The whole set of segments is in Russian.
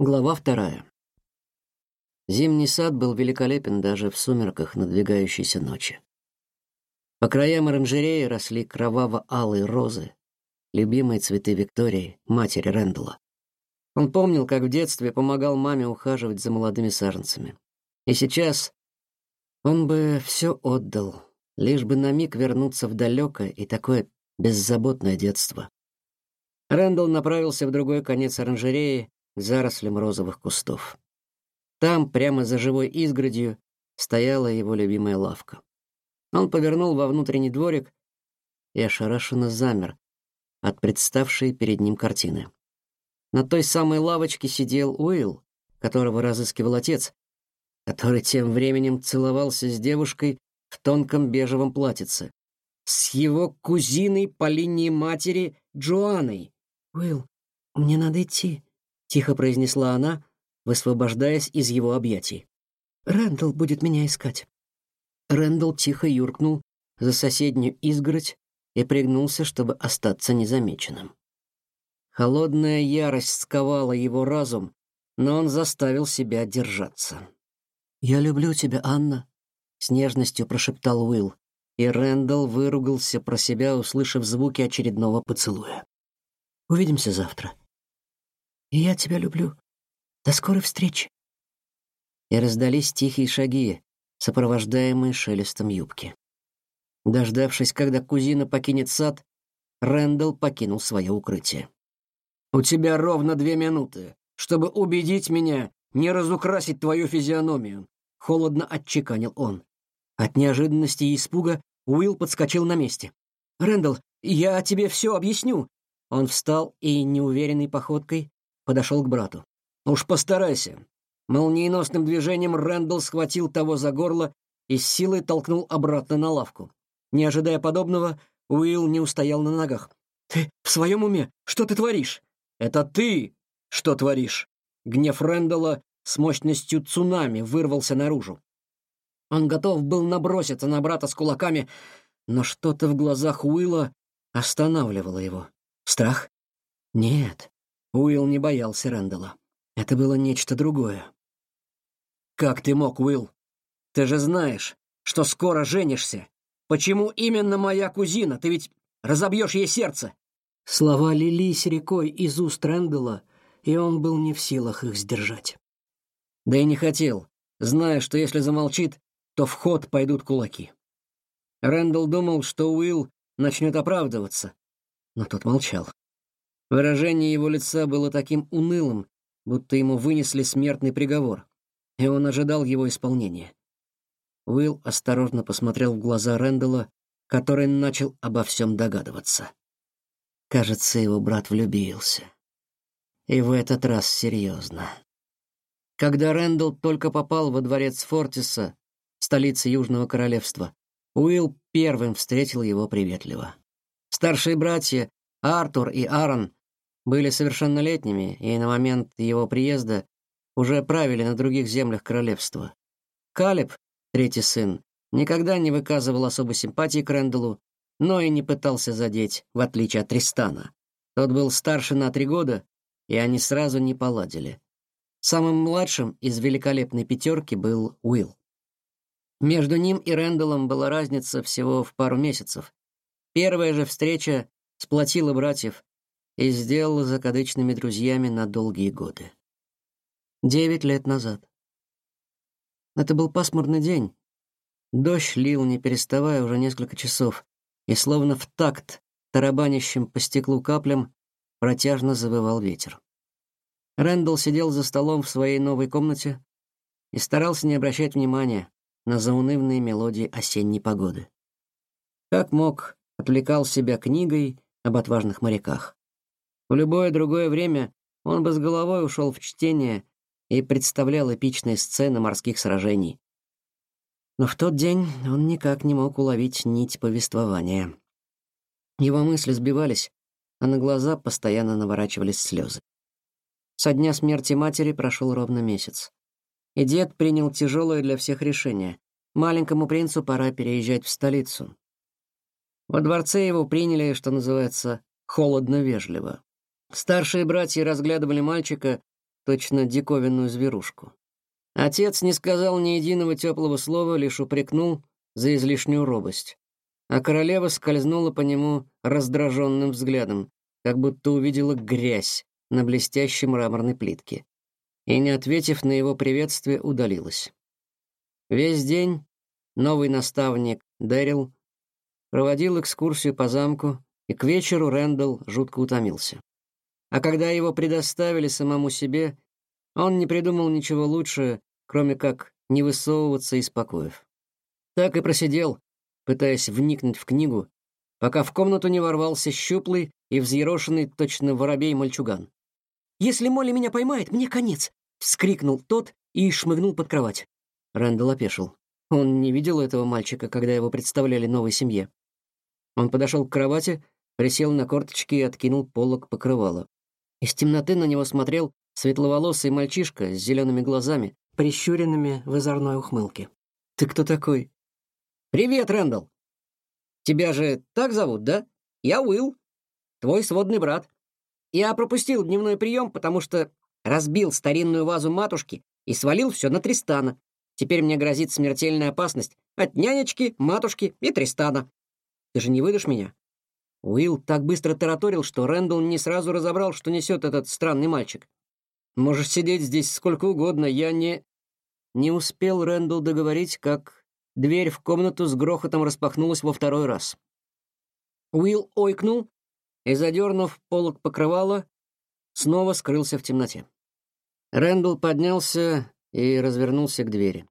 Глава вторая. Зимний сад был великолепен даже в сумерках надвигающейся ночи. По краям оранжереи росли кроваво-алые розы, любимые цветы Виктории, матери Рэндалла. Он помнил, как в детстве помогал маме ухаживать за молодыми саженцами. И сейчас он бы все отдал, лишь бы на миг вернуться в далекое и такое беззаботное детство. Рэндалл направился в другой конец оранжереи, зарослям розовых кустов. Там, прямо за живой изгородью, стояла его любимая лавка. Он повернул во внутренний дворик и ошарашенно замер от представшей перед ним картины. На той самой лавочке сидел Уилл, которого разыскивал отец, который тем временем целовался с девушкой в тонком бежевом платьице, с его кузиной по линии матери Джоанной. «Уилл, мне надо идти», тихо произнесла она, высвобождаясь из его объятий. Рэндалл будет меня искать. Рэндалл тихо юркнул за соседнюю изгородь и пригнулся, чтобы остаться незамеченным. Холодная ярость сковала его разум, но он заставил себя держаться. «Я люблю тебя, Анна», — с нежностью прошептал Уилл, и Рэндалл выругался про себя, услышав звуки очередного поцелуя. «Увидимся завтра», и я тебя люблю. До скорой встречи. И раздались тихие шаги, сопровождаемые шелестом юбки. Дождавшись, когда кузина покинет сад, Рэндалл покинул свое укрытие. «У тебя ровно две минуты, чтобы убедить меня не разукрасить твою физиономию», — холодно отчеканил он. От неожиданности и испуга Уилл подскочил на месте. «Рэндалл, я тебе все объясню». Он встал и неуверенной походкой подошел к брату. «Уж постарайся». Молниеносным движением Рэндалл схватил того за горло и с силой толкнул обратно на лавку. Не ожидая подобного, Уилл не устоял на ногах. «Ты в своем уме? Что ты творишь?» «Это ты что творишь?» Гнев Рэндалла с мощностью цунами вырвался наружу. Он готов был наброситься на брата с кулаками, но что-то в глазах Уилла останавливало его. Страх? Нет, Уилл не боялся Рэндалла. Это было нечто другое. «Как ты мог, Уилл? Ты же знаешь, что скоро женишься. Почему именно моя кузина? Ты ведь разобьешь ей сердце!» Слова лились рекой из уст Рэндалла, и он был не в силах их сдержать. Да и не хотел, зная, что если замолчит, то в ход пойдут кулаки. Рэндалл думал, что Уилл начнет оправдываться, но тот молчал. Выражение его лица было таким унылым, будто ему вынесли смертный приговор, и он ожидал его исполнения. Уилл осторожно посмотрел в глаза Рэндалла, который начал обо всем догадываться. Кажется, его брат влюбился. И в этот раз серьезно. Когда Рэндалл только попал во дворец Фортиса, столицы Южного Королевства, Уилл первым встретил его приветливо. Старшие братья Артур и Аарон были совершеннолетними и на момент его приезда уже правили на других землях королевства. Калеб, третий сын, никогда не выказывал особой симпатии к Рэндаллу, но и не пытался задеть, в отличие от Тристана. Тот был старше на три года, и они сразу не поладили. Самым младшим из великолепной пятерки был Уилл. Между ним и Рэндаллом была разница всего в пару месяцев. Первая же встреча сплотила братьев, и сделала закадычными друзьями на долгие годы. Девять лет назад. Это был пасмурный день. Дождь лил, не переставая, уже несколько часов, и словно в такт тарабанящим по стеклу каплям протяжно завывал ветер. Рэндалл сидел за столом в своей новой комнате и старался не обращать внимания на заунывные мелодии осенней погоды. Как мог, отвлекал себя книгой об отважных моряках. В любое другое время он бы с головой ушел в чтение и представлял эпичные сцены морских сражений. Но в тот день он никак не мог уловить нить повествования. Его мысли сбивались, а на глаза постоянно наворачивались слезы. Со дня смерти матери прошел ровно месяц. И дед принял тяжелое для всех решение. Маленькому принцу пора переезжать в столицу. Во дворце его приняли, что называется, холодно-вежливо. Старшие братья разглядывали мальчика, точно диковинную зверушку. Отец не сказал ни единого теплого слова, лишь упрекнул за излишнюю робость. А королева скользнула по нему раздраженным взглядом, как будто увидела грязь на блестящей мраморной плитке. И, не ответив на его приветствие, удалилась. Весь день новый наставник Дэрил проводил экскурсию по замку, и к вечеру Рэндалл жутко утомился. А когда его предоставили самому себе, он не придумал ничего лучше, кроме как не высовываться из покоев. Так и просидел, пытаясь вникнуть в книгу, пока в комнату не ворвался щуплый и взъерошенный точно воробей-мальчуган. «Если Молли меня поймает, мне конец!» — вскрикнул тот и шмыгнул под кровать. Рэндалл опешил. Он не видел этого мальчика, когда его представляли новой семье. Он подошел к кровати, присел на корточки и откинул полог покрывала. Из темноты на него смотрел светловолосый мальчишка с зелеными глазами, прищуренными в озорной ухмылке. «Ты кто такой?» «Привет, Рэндалл! Тебя же так зовут, да? Я Уилл, твой сводный брат. Я пропустил дневной прием, потому что разбил старинную вазу матушки и свалил все на Тристана. Теперь мне грозит смертельная опасность от нянечки, матушки и Тристана. Ты же не выдашь меня?» Уилл так быстро тараторил, что Рэндалл не сразу разобрал, что несет этот странный мальчик. «Можешь сидеть здесь сколько угодно, я не...» Не успел Рэндалл договорить, как дверь в комнату с грохотом распахнулась во второй раз. Уилл ойкнул и, задернув полок покрывала, снова скрылся в темноте. Рэндалл поднялся и развернулся к двери.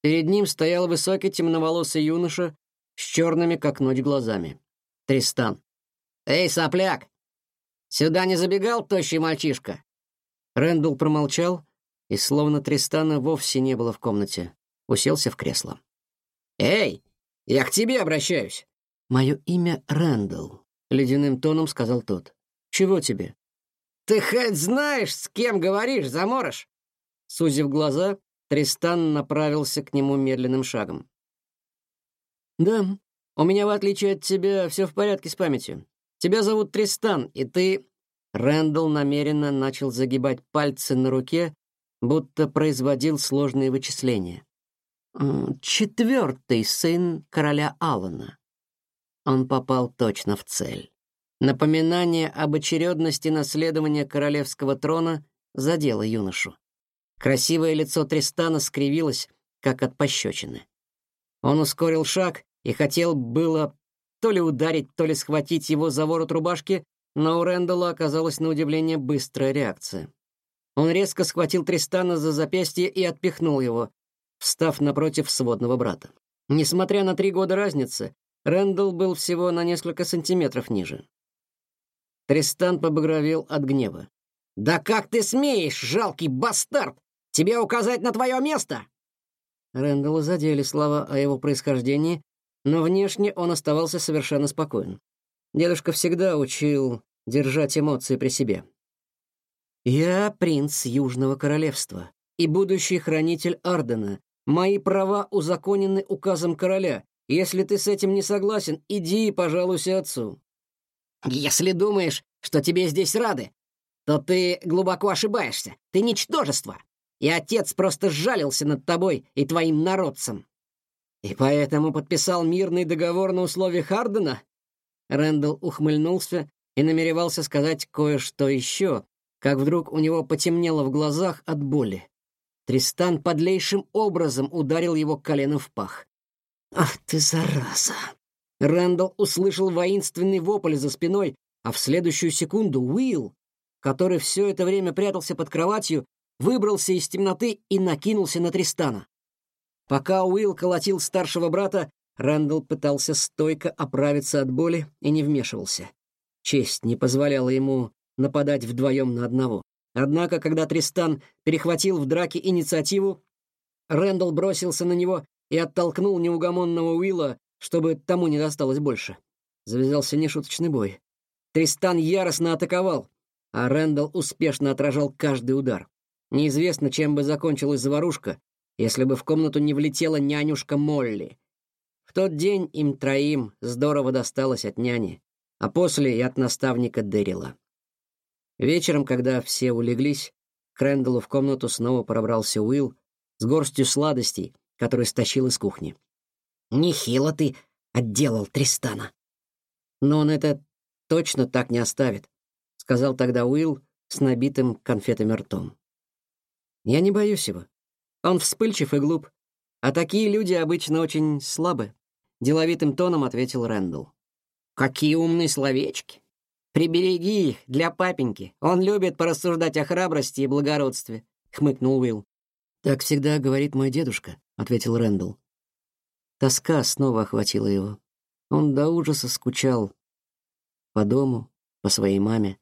Перед ним стоял высокий темноволосый юноша с черными, как ночь, глазами. Тристан. «Эй, сопляк! Сюда не забегал тощий мальчишка?» Рэндалл промолчал, и словно Тристана вовсе не было в комнате, уселся в кресло. «Эй, я к тебе обращаюсь!» «Мое имя Рэндалл», — ледяным тоном сказал тот. «Чего тебе?» «Ты хоть знаешь, с кем говоришь, заморож?» Сузив глаза, Тристан направился к нему медленным шагом. «Да, у меня, в отличие от тебя, все в порядке с памятью. Тебя зовут Тристан, и ты...» Рэндалл намеренно начал загибать пальцы на руке, будто производил сложные вычисления. «Четвертый сын короля Алана». Он попал точно в цель. Напоминание об очередности наследования королевского трона задело юношу. Красивое лицо Тристана скривилось, как от пощечины. Он ускорил шаг и хотел было то ли ударить, то ли схватить его за ворот рубашки, но у Рэндалла оказалась на удивление быстрая реакция. Он резко схватил Тристана за запястье и отпихнул его, встав напротив сводного брата. Несмотря на три года разницы, Рэндалл был всего на несколько сантиметров ниже. Тристан побагровел от гнева. «Да как ты смеешь, жалкий бастард! Тебе указать на твое место!» Рэндалла задели слова о его происхождении, но внешне он оставался совершенно спокоен. Дедушка всегда учил держать эмоции при себе. «Я принц Южного Королевства и будущий хранитель Ардена. Мои права узаконены указом короля. Если ты с этим не согласен, иди и пожалуйся отцу». «Если думаешь, что тебе здесь рады, то ты глубоко ошибаешься. Ты ничтожество, и отец просто сжалился над тобой и твоим народцем. «И поэтому подписал мирный договор на условиях Хардена?» Рэндалл ухмыльнулся и намеревался сказать кое-что еще, как вдруг у него потемнело в глазах от боли. Тристан подлейшим образом ударил его коленом в пах. «Ах ты, зараза!» Рэндалл услышал воинственный вопль за спиной, а в следующую секунду Уилл, который все это время прятался под кроватью, выбрался из темноты и накинулся на Тристана. Пока Уилл колотил старшего брата, Рэндалл пытался стойко оправиться от боли и не вмешивался. Честь не позволяла ему нападать вдвоем на одного. Однако, когда Тристан перехватил в драке инициативу, Рэндалл бросился на него и оттолкнул неугомонного Уилла, чтобы тому не досталось больше. Завязался нешуточный бой. Тристан яростно атаковал, а Рэндалл успешно отражал каждый удар. Неизвестно, чем бы закончилась заварушка, если бы в комнату не влетела нянюшка Молли. В тот день им троим здорово досталось от няни, а после и от наставника Дэрила. Вечером, когда все улеглись, к Рэндаллу в комнату снова пробрался Уилл с горстью сладостей, которые стащил из кухни. «Нехило ты отделал Тристана». «Но он это точно так не оставит», — сказал тогда Уилл с набитым конфетами ртом. «Я не боюсь его. Он вспыльчив и глуп, а такие люди обычно очень слабы», — деловитым тоном ответил Рэндалл. «Какие умные словечки! Прибереги их для папеньки. Он любит порассуждать о храбрости и благородстве», — хмыкнул Уилл. «Так всегда говорит мой дедушка», — ответил Рэндалл. Тоска снова охватила его. Он до ужаса скучал по дому, по своей маме.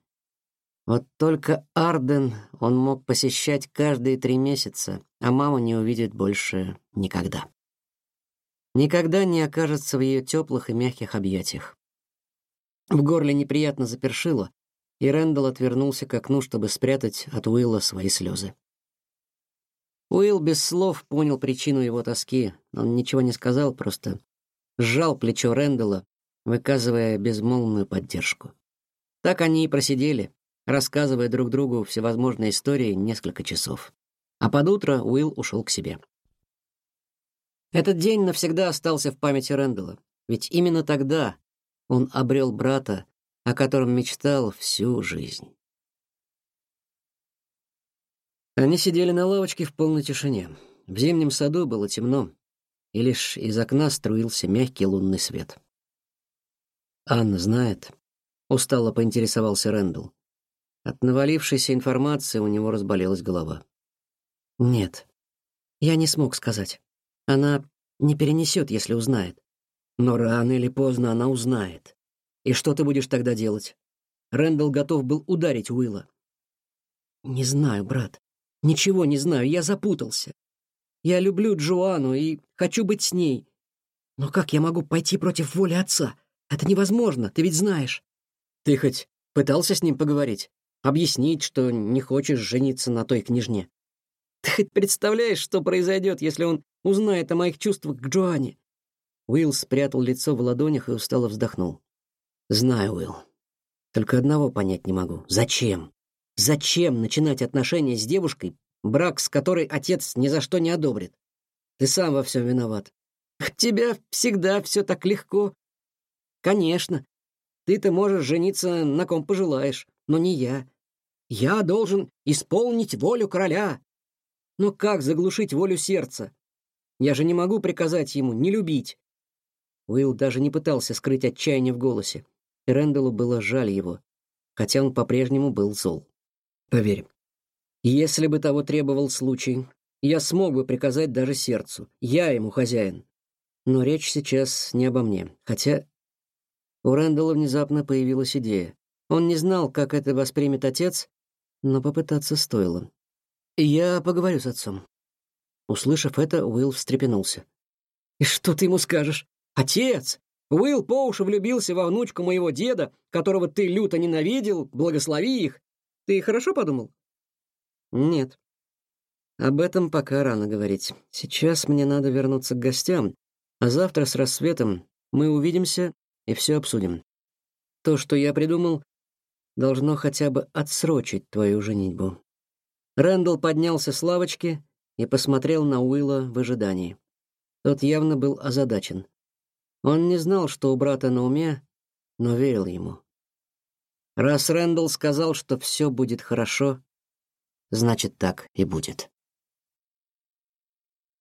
Вот только Арден он мог посещать каждые три месяца, а маму не увидит больше никогда. Никогда не окажется в ее теплых и мягких объятиях. В горле неприятно запершило, и Рэндалл отвернулся к окну, чтобы спрятать от Уилла свои слезы. Уилл без слов понял причину его тоски. Он ничего не сказал, просто сжал плечо Рэндалла, выказывая безмолвную поддержку. Так они и просидели, рассказывая друг другу всевозможные истории несколько часов. А под утро Уилл ушел к себе. Этот день навсегда остался в памяти Рэндалла, ведь именно тогда он обрел брата, о котором мечтал всю жизнь. Они сидели на лавочке в полной тишине. В зимнем саду было темно, и лишь из окна струился мягкий лунный свет. «Анна знает», — устало поинтересовался Рэндалл. От навалившейся информации у него разболелась голова. «Нет, я не смог сказать. Она не перенесет, если узнает. Но рано или поздно она узнает. И что ты будешь тогда делать?» Рэндалл готов был ударить Уилла. «Не знаю, брат. Ничего не знаю, я запутался. Я люблю Джоанну и хочу быть с ней. Но как я могу пойти против воли отца? Это невозможно, ты ведь знаешь. Ты хоть пытался с ним поговорить? Объяснить, что не хочешь жениться на той княжне? Ты хоть представляешь, что произойдет, если он узнает о моих чувствах к Джоанне? Уилл спрятал лицо в ладонях и устало вздохнул. Знаю, Уилл. Только одного понять не могу. Зачем? Зачем начинать отношения с девушкой, брак с которой отец ни за что не одобрит? Ты сам во всем виноват. От тебя всегда все так легко. Конечно, ты-то можешь жениться на ком пожелаешь, но не я. Я должен исполнить волю короля. Но как заглушить волю сердца? Я же не могу приказать ему не любить. Уилл даже не пытался скрыть отчаяние в голосе. И было жаль его, хотя он по-прежнему был зол. Поверь, если бы того требовал случай, я смог бы приказать даже сердцу. Я ему хозяин. Но речь сейчас не обо мне. Хотя у Рэндалла внезапно появилась идея. Он не знал, как это воспримет отец, но попытаться стоило. «Я поговорю с отцом». Услышав это, Уилл встрепенулся. «И что ты ему скажешь? Отец! Уилл по уши влюбился во внучку моего деда, которого ты люто ненавидел, благослови их. Ты хорошо подумал? Нет. Об этом пока рано говорить. Сейчас мне надо вернуться к гостям, а завтра с рассветом мы увидимся и все обсудим. То, что я придумал, должно хотя бы отсрочить твою женитьбу. Рэндалл поднялся с лавочки и посмотрел на Уилла в ожидании. Тот явно был озадачен. Он не знал, что у брата на уме, но верил ему. Раз Рэндалл сказал, что все будет хорошо, значит, так и будет.